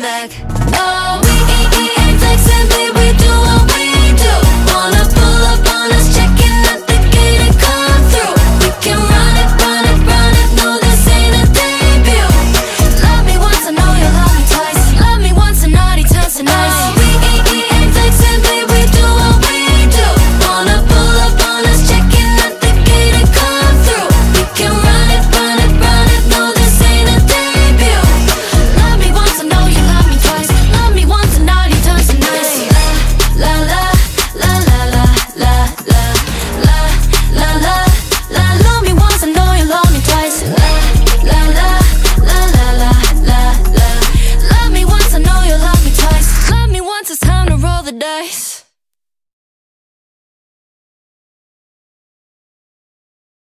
back.